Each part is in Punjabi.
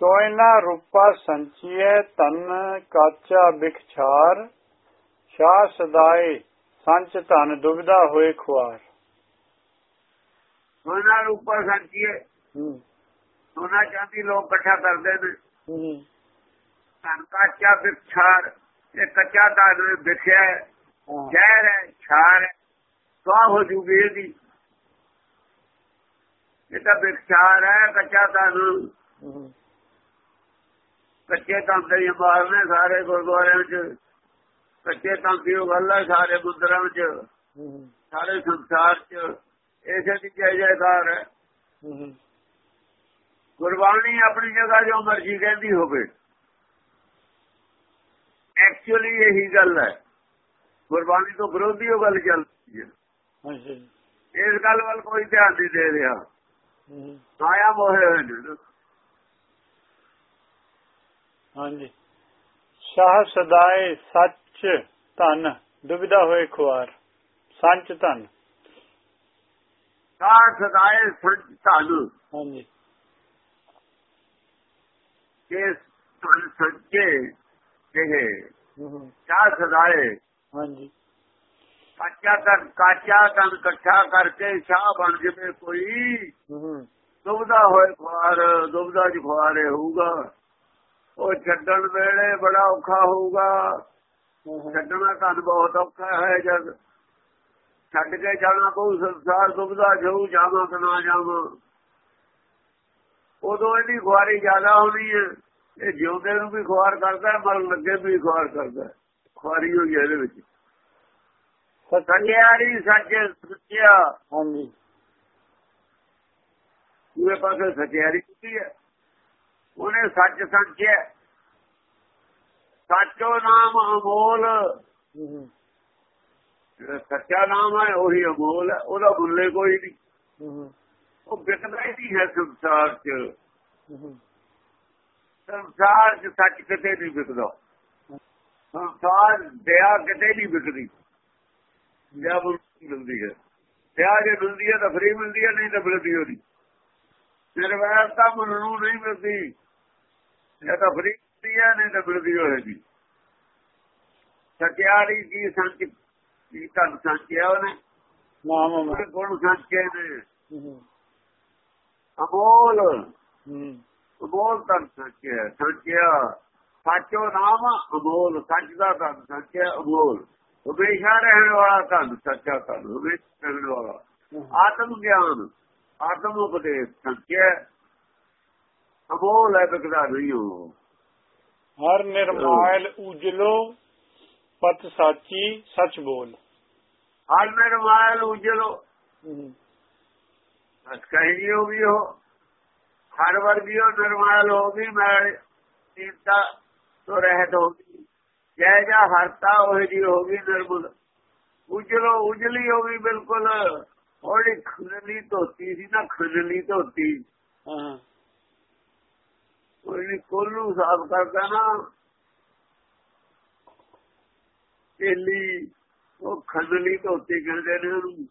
ਸੋਇਨਾ ਰੂਪਾ ਸੰਚੀਏ ਤਨ ਕਾਚਾ ਬਿਖਛਾਰ ਸ਼ਾ ਸਦਾਏ ਸੰਚ ਧਨ ਦੁਬਿਧਾ ਹੋਏ ਖੁਆਰ। ਸੋਨਾ ਰੂਪਾ ਸੰਚੀਏ ਸੋਨਾ ਚਾਂਦੀ ਲੋਕ ਇਕੱਠਾ ਕਰਦੇ ਨੇ। ਧਨ ਕਾਚਾ ਵਿਖਾਰ ਇਹ ਕੱਚਾ ਧਨ ਵਿਖਿਆ ਜ਼ਹਿਰ ਹੈ ਛਾਰ ਸਵਾਹ ਹੋ ਜੂਗੀ ਇਹਦੀ। ਇਹ ਤਾਂ ਵਿਖਾਰ ਹੈ ਕੱਚਾ ਧਨ। ਕੱਚੇ ਧਨ ਦੇ ਮਾਰਨੇ ਸਾਰੇ ਗੁਰਦੁਆਰਿਆਂ 'ਚ ਕੱਚੇ ਧਨ ਦੀ ਉਹ ਗੱਲ ਹੈ ਸਾਰੇ ਮੰਦਰਾਂ 'ਚ ਹੂੰ, ਸਾਰੇ ਸੰਸਾਰ 'ਚ ਇਸੇ ਦੀ ਜੈ ਜੈਕਾਰ ਹੈ। ਗੁਰਬਾਣੀ ਆਪਣੀ ਜਗ੍ਹਾ ਜੋ ਮਰਜ਼ੀ ਕਹਿੰਦੀ ਹੋਵੇ। ਐਕਚੁਅਲੀ ਇਹੀ ਗੱਲ ਹੈ। ਗੁਰਬਾਣੀ ਤੋਂ ਵਿਰੋਧੀ ਉਹ ਗੱਲ ਚੱਲਦੀ ਹੈ। ਇਸ ਗੱਲ ਵੱਲ ਕੋਈ ਧਿਆਨ ਨਹੀਂ ਦੇ ਰਿਹਾ। ਹੂੰ, ਮਾਇਆ ਮੋਹੇ ਹੋਏ ਨੇ। ਹਾਂਜੀ। ਸ਼ਾਹ ਸਦਾਏ ਸੱਚ ਧਨ ਦੁਬਿਧਾ ਹੋਏ ਖੁਆਰ ਸੰਚ ਧਨ। ਸਾਹ ਸਦਾਏ ਸੰਤ ਧਨ। ਹਾਂਜੀ। ਕੇ ਧਨ ਸੱਚੇ ਇਹ ਹੂੰ, ਸਾਹ ਸਦਾਏ। ਹਾਂਜੀ। ਕੱਚਾ ਤਨ ਕਾਚਾ ਤਨ ਇਕੱਠਾ ਕਰਕੇ ਸ਼ਾਹ ਬਣ ਜਵੇ ਕੋਈ। ਹੂੰ, ਦੁਬਦਾ ਹੋਏ ਖੁਆਰ ਦੁਬਦਾ ਚ ਖੁਆਰੇ ਹੋਊਗਾ। ਉਹ ਛੱਡਣ ਵੇਲੇ ਬੜਾ ਔਖਾ ਹੋਊਗਾ। ਛੱਡਣਾ ਤਾਂ ਬਹੁਤ ਔਖਾ ਹੈ ਜਦ। ਛੱਡ ਕੇ ਜਾਣਾ ਕੋਈ ਸੰਸਾਰ ਦੁਬਦਾ ਜਾਊ ਜਾਵਾਂ ਕਿ ਨਾ ਜਾਵਾਂ। ਉਦੋਂ ਇਹਦੀ ਖੁਆਰੀ ਜ਼ਿਆਦਾ ਹੋਣੀ ਹੈ। ਇਹ ਜਿਉਂਦੇ ਨੂੰ ਵੀ ਖੁਆਰ ਕਰਦਾ ਮਰਨ ਲੱਗੇ ਵੀ ਖੁਆਰ ਕਰਦਾ। ਖੁਆਰੀ ਹੈ ਇਹਦੇ ਵਿੱਚ। ਸੱਚ ਸੱਚਿਆਰੀ ਸੱਚ ਸੱਚਿਆ। ਹਾਂਜੀ। ਦੂਏ ਪਾਸੇ ਸੱਚਿਆਰੀ ਕੀਤੀ ਹੈ। ਉਹਨੇ ਸੱਚ ਸੰਚਿਆ। ਸੱਚੋ ਨਾਮ ਅਮੋਲ। ਜਿਹੜਾ ਸੱਚਾ ਨਾਮ ਹੈ ਉਹੀ ਅਮੋਲ ਹੈ। ਉਹਦਾ ਬੁੱਲੇ ਕੋਈ ਨਹੀਂ। ਉਹ ਵਿਕਦਾ ਹੀ ਨਹੀਂ ਹੈ ਸੰਸਾਰ 'ਚ। ਸੰਸਾਰ 'ਚ ਸੱਚ ਕਿਤੇ ਨਹੀਂ ਵਿਕਦਾ। ਸੰਸਾਰ ਦਇਆ ਕਿਤੇ ਨਹੀਂ ਵਿਕਦੀ। ਦਇਆ ਮਿਲਦੀ ਹੈ। ਦਇਆ ਜੇ ਮਿਲਦੀ ਹੈ ਤਾਂ ਫਰੀ ਮਿਲਦੀ ਹੈ ਨਹੀਂ ਤਾਂ ਮਿਲਦੀ ਹੋਣੀ ਨਿਰਵੈਰਤਾ ਮਨ ਨੂੰ ਨਹੀਂ ਮਿਲਦੀ। ਇਹ ਤਾਂ ਫਰੀ ਨਹੀਂ ਤਾਂ ਮਿਲਦੀ ਹੋਏਗੀ ਸਚਿਆਰੀ ਕੀ ਸੰਚ ਕੀ ਧਨ ਸੰਚਿਆ ਉਹਨੇ? ਨਾਮ ਉਹਦੇ ਗੁਣ ਸੰਚੇ ਨੇ। ਅਮੋਲ। ਅਮੋਲ ਧਨ ਸੰਚਿਆ ਸੰਚਿਆ ਸੱਚੋ ਨਾਮ ਅਮੋਲ। ਸੱਚ ਦਾ ਧਨ ਸੰਚਿਆ ਅਮੋਲ। ਹਮੇਸ਼ਾ ਰਹਿਣ ਵਾਲਾ ਧਨ ਸੱਚਾ ਧਨ ਹਮੇਸ਼ਾ ਰਹਿਣ ਵਾਲਾ। ਆਤਮ ਗਿਆਨ ਆਤਮ ਉਪਦੇਸ਼ ਸੰਚਿਆ ਅਮੋਲ ਹੈ ਬਿਕਦਾ ਨਹੀਂ ਹੋ ਹਰ ਨਿਰਮਾਇਲ ਉਜਲੋ ਪਤ ਸਾਚੀ ਸੱਚ ਬੋਲ। ਹਰ ਨਿਰਮਾਇਲ ਉਜਲੋ। ਬਸ ਕਹੀ ਹੋ ਵੀ ਹੋ ਹਰ ਵਰਗੀ ਹੋ ਨਿਰਮਾਇਲ ਹੋ ਗਈ ਮੈਂ ਚਿੰਤਾ ਤੋਂ ਰਹਿਤ ਹੋ ਗਈ। ਜੈ ਜਾ ਹਰਤਾ ਉਹ ਜੀ ਹੋ ਗਈ ਨਿਰਮਲ। ਉਜਲੋ ਉਜਲੀ ਹੋ ਗਈ ਬਿਲਕੁਲ। ਉਹਦੀ ਖੁੱਲ੍ਹੀ ਧੋਤੀ ਸੀ ਨਾ ਖੁੱਲ੍ਹੀ ਧੋਤੀ। ਹਾਂ। ਉਹਦੀ ਕੋਲੂ ਸਾਫ਼ ਕਰਦਾ ਨਾ ਤੇਲੀ ਉਹ ਖੁੱਲ੍ਹੀ ਧੋਤੀ ਕਹਿੰਦੇ ਨੇ ਉਹਨੂੰ।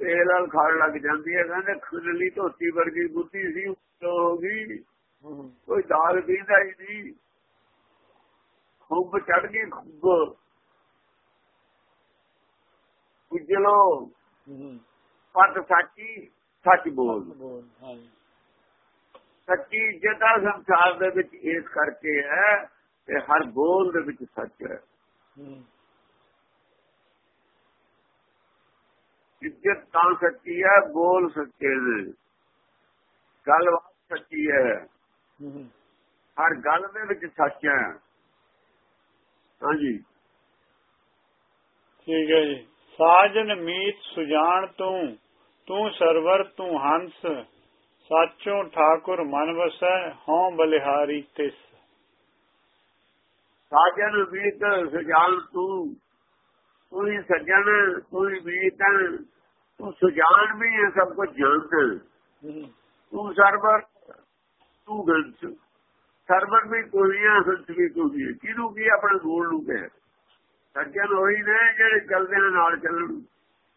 ਤੇਲ ਨਾਲ ਖਾੜ ਲੱਗ ਜਾਂਦੀ ਹੈ ਕਹਿੰਦੇ ਖੁੱਲ੍ਹੀ ਧੋਤੀ ਵਰਗੀ ਬੁੱਧੀ ਸੀ ਉਹ ਹੋ ਗਈ। ਕੋਈ ਦਾਲ ਪੀਂਦਾ ਹੀ ਨਹੀਂ। ਖੁੱਬ ਚੜ ਗਈ ਖੁੱਬ ਉਜਲੋ। ਹੂੰ, ਪਤ ਸਾਚੀ ਸੱਚ ਬੋਲ। ਸੱਚੀ ਜਦਾ ਸੰਸਾਰ ਦੇ ਵਿੱਚ ਇਸ ਕਰਕੇ ਹੈ ਤੇ ਹਰ ਬੋਲ ਦੇ ਵਿੱਚ ਸੱਚ ਹੈ। ਇੱਜ਼ਤ ਤਾਂ ਸੱਚੀ ਹੈ ਬੋਲ ਸੱਚੇ ਨੇ। ਗੱਲਬਾਤ ਸੱਚੀ ਹੂੰ, ਹਰ ਗੱਲ ਦੇ ਵਿੱਚ ਸੱਚ ਹੈ। ਹਾਂਜੀ। ਠੀਕ ਹੈ ਜੀ। ਸਾਜਨ ਮੀਤ ਸੁਜਾਨ ਤੂੰ ਤੂੰ ਸਰਵਰ ਤੂੰ ਹੰਸ। ਸਾਚੋਂ ਠਾਕੁਰ ਮਨ ਵਸੈ ਹਉ ਬਲਿਹਾਰੀ ਤਿਸ। ਸਾਜਨ ਵੀਤ ਸੁਜਾਨ ਤੂੰ ਤੂੰ ਹੀ ਸੱਜਣ ਤੂੰ ਹੀ ਵੀਤ ਤੂੰ ਸੁਜਾਨ ਵੀ ਹੈ ਸਭ ਕੁਝ ਜਾਣਦਾ ਤੂੰ ਸਰਵਰ ਤੂੰ ਗੰਸ ਸਰਵਰ ਵੀ ਕੋਈ ਹੰਸ ਵੀ ਕੋਈ ਕਿਹਨੂੰ ਕੀ ਆਪਣੇ ਮੂਲ ਨੂੰ ਕਹੇ? ਸੱਜਣ ਹੋਈ ਨੇ ਜਿਹੜੇ ਚੱਲਦੇ ਨਾਲ ਚੱਲਣ।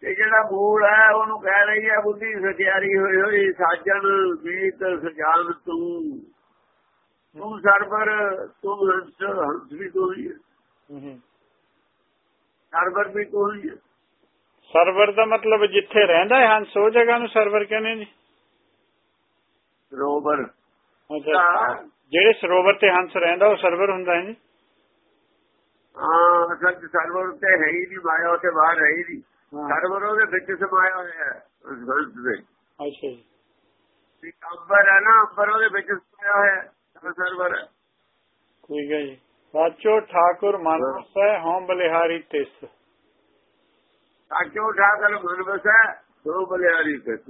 ਤੇ ਜਿਹੜਾ ਮੂਲ ਹੈ ਉਹਨੂੰ ਕਹਿ ਰਹੀ ਹੈ ਬੁੱਧੀ ਸਚਿਆਰੀ ਹੋਈ ਹੋਈ ਸਾਜਣ ਵੀਤ ਸੁਜਾਨ ਤੂੰ। ਤੂੰ ਸਰਵਰ ਤੂੰ ਹੰਸ ਹੰਸ ਵੀ ਤੂੰ ਹੀ ਸਰਵਰ ਵੀ ਤੂੰ ਹੀ ਹੈ। ਸਰਵਰ ਦਾ ਮਤਲਬ ਜਿੱਥੇ ਰਹਿੰਦਾ ਹੈ ਹੰਸ ਉਹ ਜਗ੍ਹਾ ਨੂੰ ਸਰਵਰ ਕਹਿੰਦੇ ਜੀ ਸਰੋਵਰ। ਜਿਹੜੇ ਸਰੋਵਰ ਤੇ ਹੰਸ ਰਹਿੰਦਾ ਉਹ ਸਰਵਰ ਹੁੰਦਾ ਹੈ ਜੀ। ਹਾਂ ਸੱਚ ਸਰਵਰ ਤੇ ਹੈ ਹੀ ਨਹੀਂ ਮਾਇਆ ਬਾਹਰ ਹੈ ਹੀ ਨਹੀਂ। ਸਰਵਰ ਉਹਦੇ ਵਿੱਚ ਸਮਾਇਆ ਹੋਇਆ ਹੈ ਉਸ ਹੰਸ ਦੇ। ਅੱਛਾ ਜੀ। ਅੰਬਰ ਹੈ ਨਾ ਅੰਬਰ ਉਹਦੇ ਵਿੱਚ ਸਮਾਇਆ ਹੋਇਆ ਹੈ ਸਰਵਰ ਹੈ। ਠੀਕ ਹੈ ਜੀ। ਸਾਚੋ ਠਾਕੁਰ ਮਨ ਵਸੈ ਹਉ ਬਲਿਹਾਰੀ ਤਿਸ। ਸਾਚੋ ਠਾਕਰ ਮਨ ਵਸੈ ਸੋ ਬਲਿਆਰੀ ਕਤ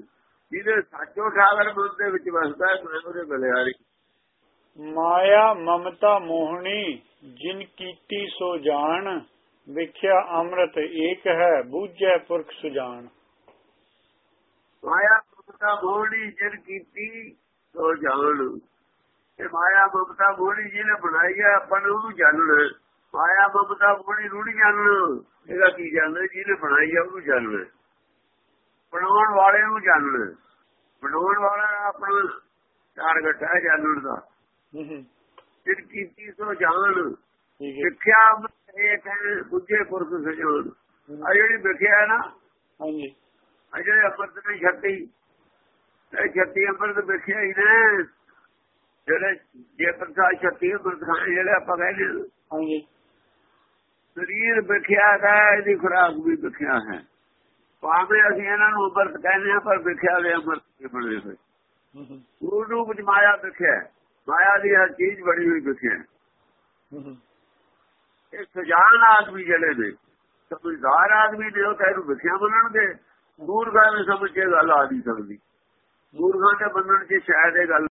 ਜਿਹਦੇ ਸਾਚੋ ਠਾਕਰ ਮਨ ਦੇ ਵਿੱਚ ਵਸਦਾ ਹੈ ਉਹਦੇ ਬਲਿਆਰੀ ਮਾਇਆ ਮਮਤਾ ਮੋਹਣੀ ਜਿਨ ਕੀਤੀ ਸੋ ਜਾਣ ਵਿਖਿਆ ਅੰਮ੍ਰਿਤ ਏਕ ਹੈ ਬੂਝੈ ਪੁਰਖ ਸੁਜਾਨ। ਮਾਇਆ ਮਮਤਾ ਮੋਹਣੀ ਜਿਨ ਕੀਤੀ ਸੋ ਜਾਣ। ਇਹ ਮਾਇਆ ਮਮਤਾ ਮੋਹਣੀ ਜਿਹਨੇ ਬਣਾਈ ਹੈ ਆਪਾਂ ਨੂੰ ਉਹਨੂੰ ਜਾਣਨਾ ਹੈ। ਮਾਇਆ ਮੋਹਣੀ ਨੂੰ ਨਹੀਂ ਜਾਣਨਾ ਇਹਦਾ ਕੀ ਜਾਣਨਾ ਜਿਹਨੇ ਬਣਾਈ ਹੈ ਉਹਨੂੰ ਜਾਣਨਾ ਹੈ। ਬਣਾਉਣ ਵਾਲੇ ਨੂੰ ਜਾਣਨਾ ਹੈ। ਬਣਾਉਣ ਵਾਲਾ ਆਪਣਾ ਚਾਰ ਘਟਾ ਹੈ ਜਾਣਨ ਦਾ। ਜਿਨ ਕੀਤੀ ਸੋ ਜਾਣ। ਸਿੱਖਿਆ ਅੰਮ੍ਰਿਤ ਏਕ ਹੈ ਬੁੱਝੇ ਪੁਰਖ ਸਜਾਣ ਆ ਜਿਹੜੀ ਵਿਖਿਆ ਨਾ ਹਾਂਜੀ। ਆ ਜਿਹੜੇ ਅੰਮ੍ਰਿਤ ਦੀ ਛੱਤੀ ਇਹ ਛੱਤੀ ਅੰਮ੍ਰਿਤ ਵਿਖਿਆ ਹੀ ਨੇ। ਜਿਹੜੇ ਜੇ ਪ੍ਰਸਾਦ ਛੱਤੀ ਅੰਮ੍ਰਿਤ ਖਾਣੇ ਜਿਹੜੇ ਆਪਾਂ ਕਹਿੰਦੇ ਹਾਂਜੀ। ਸਰੀਰ ਵਿਖਿਆ ਦਾ ਇਹਦੀ ਖੁਰਾਕ ਵੀ ਵਿਖਿਆ ਹੈ। ਭਾਵੇਂ ਅਸੀਂ ਇਹਨਾਂ ਨੂੰ ਅੰਮ੍ਰਿਤ ਕਹਿੰਦੇ ਹਾਂ ਪਰ ਵਿਖਿਆ ਦੇ ਅੰਮ੍ਰਿਤ ਦੇ ਬਣੇ ਹੋਏ। ਉਹ ਰੂਪ ਚ ਮਾਇਆ ਵਿਖਿਆ। ਮਾਇਆ ਦੀ ਹਰ ਚੀਜ਼ ਬੜੀ ਹੋਈ ਵਿਖਿਆ ਇਹ ਸਜਾਨ ਆਦਮੀ ਜਿਹੜੇ ਨੇ ਸਮਝਦਾਰ ਆਦਮੀ ਨੇ ਉਹ ਤਾਂ ਇਹਨੂੰ ਵਿਖਿਆ ਮੰਨਣਗੇ। ਮੂਰਖਾਂ ਨੇ ਸਮਝ ਕੇ ਗੱਲ ਆ ਨਹੀਂ ਸਕਦੀ। ਮੂਰਖਾਂ ਦੇ ਮੰਨਣ ਚ ਸ਼ਾਇਦ ਇਹ ਗੱਲ